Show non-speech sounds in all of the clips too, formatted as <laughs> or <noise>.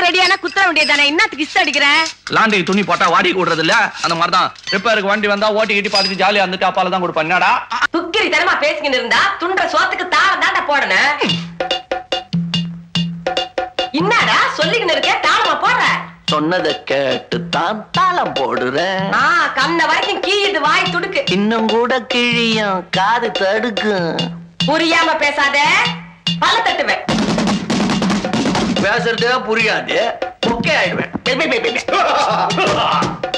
Repair ரெடியானா குத்துற வேண்டியதானே என்னத்துக்கு இஷ்ட அடிக்கிறேன் லாண்டி துணி போட்டா வாடி விடுறது இல்ல அந்த மாதிரிதான். ரிப்பேருக்கு வண்டி வந்தா ஓட்டி கிட்டி பார்த்துட்டு ஜாலியா இருந்துட்டு அப்பால தான் கொடுப்பேன். என்னடா? துக்கிரி தரமா பேசிக்கிட்டு இருந்தா துண்ட சோத்துக்கு தாளம் தாண்டா போடணும். என்னடா சொல்லிக்கின்னு இருக்க? தாளமா போடுற? சொன்னதை கேட்டு தான் தாளம் போடுறேன். கண்ண வரைக்கும் கீயுது வாய் துடுக்கு. இன்னும் கூட கிழியும் காது தடுக்கும். புரியாம பேசாத. பல தட்டுவேன். பேசுறதே புரியாது. பொக்கே ஆயிடுவேன்.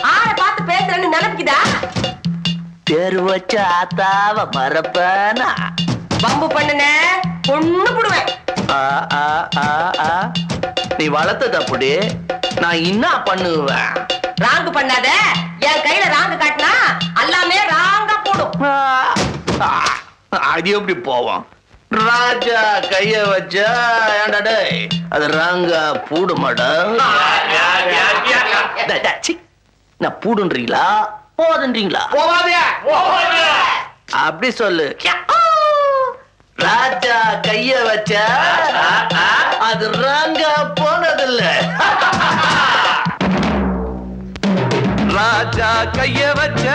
ஆள பார்த்து பேசுறேன்னு நினைப்புக்குதா? தேர் வச்ச ஆத்தாவ மறப்பனா? வம்பு பண்ணுன பொண்ணு புடுவேன். ஆ, ஆ, ஆ, ஆ. நீ வளர்த்தது அப்படி. நான் என்ன பண்ணுவேன்? ராங்கு பண்ணாத. என் கையில ராங்கு காட்டினா எல்லாமே ராங்கா போடும். அது எப்படி போவோம்? ராஜா கைய வச்சா டேய் அது ராங்கா பூடுமாடா. நான் பூடுன்றீங்களா? போதுன்றீங்களா? அப்படி சொல்லு. ராஜா கைய வச்சா அது ராங்கா போனதில்ல. <laughs> ராஜா கைய வச்ச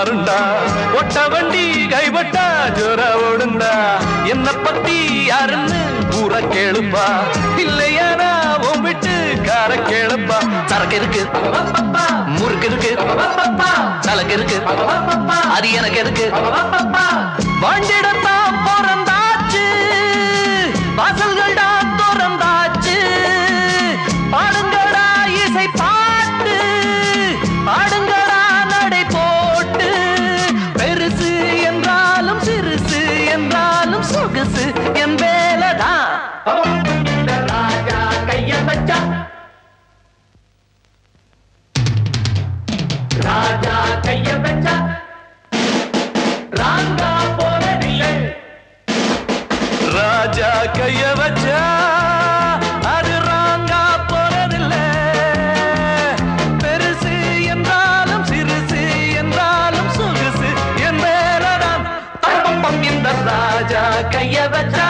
மாறுண்டா ஒட்ட வண்டி கைவட்டா ஜோர ஓடுண்டா என்ன பத்தி யாருன்னு பூரா கேளுப்பா. இல்லையானா உன் விட்டு கார கேளுப்பா. சரக்கு இருக்கு முறுக்கு இருக்கு சலக்கு இருக்கு அது எனக்கு இருக்கு. வண்டிடத்தான் பிறந்தாச்சு. வாசல் தரப்பம் இந்த ராஜா கைய வச்சா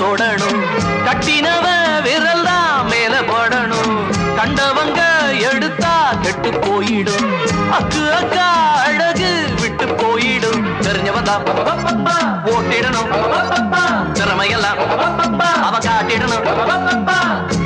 தொடணும். கட்டினவ விரல் தான் மேல படணும். கண்டவங்க எடுத்தா கெட்டு போயிடும். அக்கு அக்கா அழகு விட்டு போயிடும். தெரிஞ்சவன் தான். ஓட்டிடணும். திறமையெல்லாம். அவ அவ காட்டிடணும்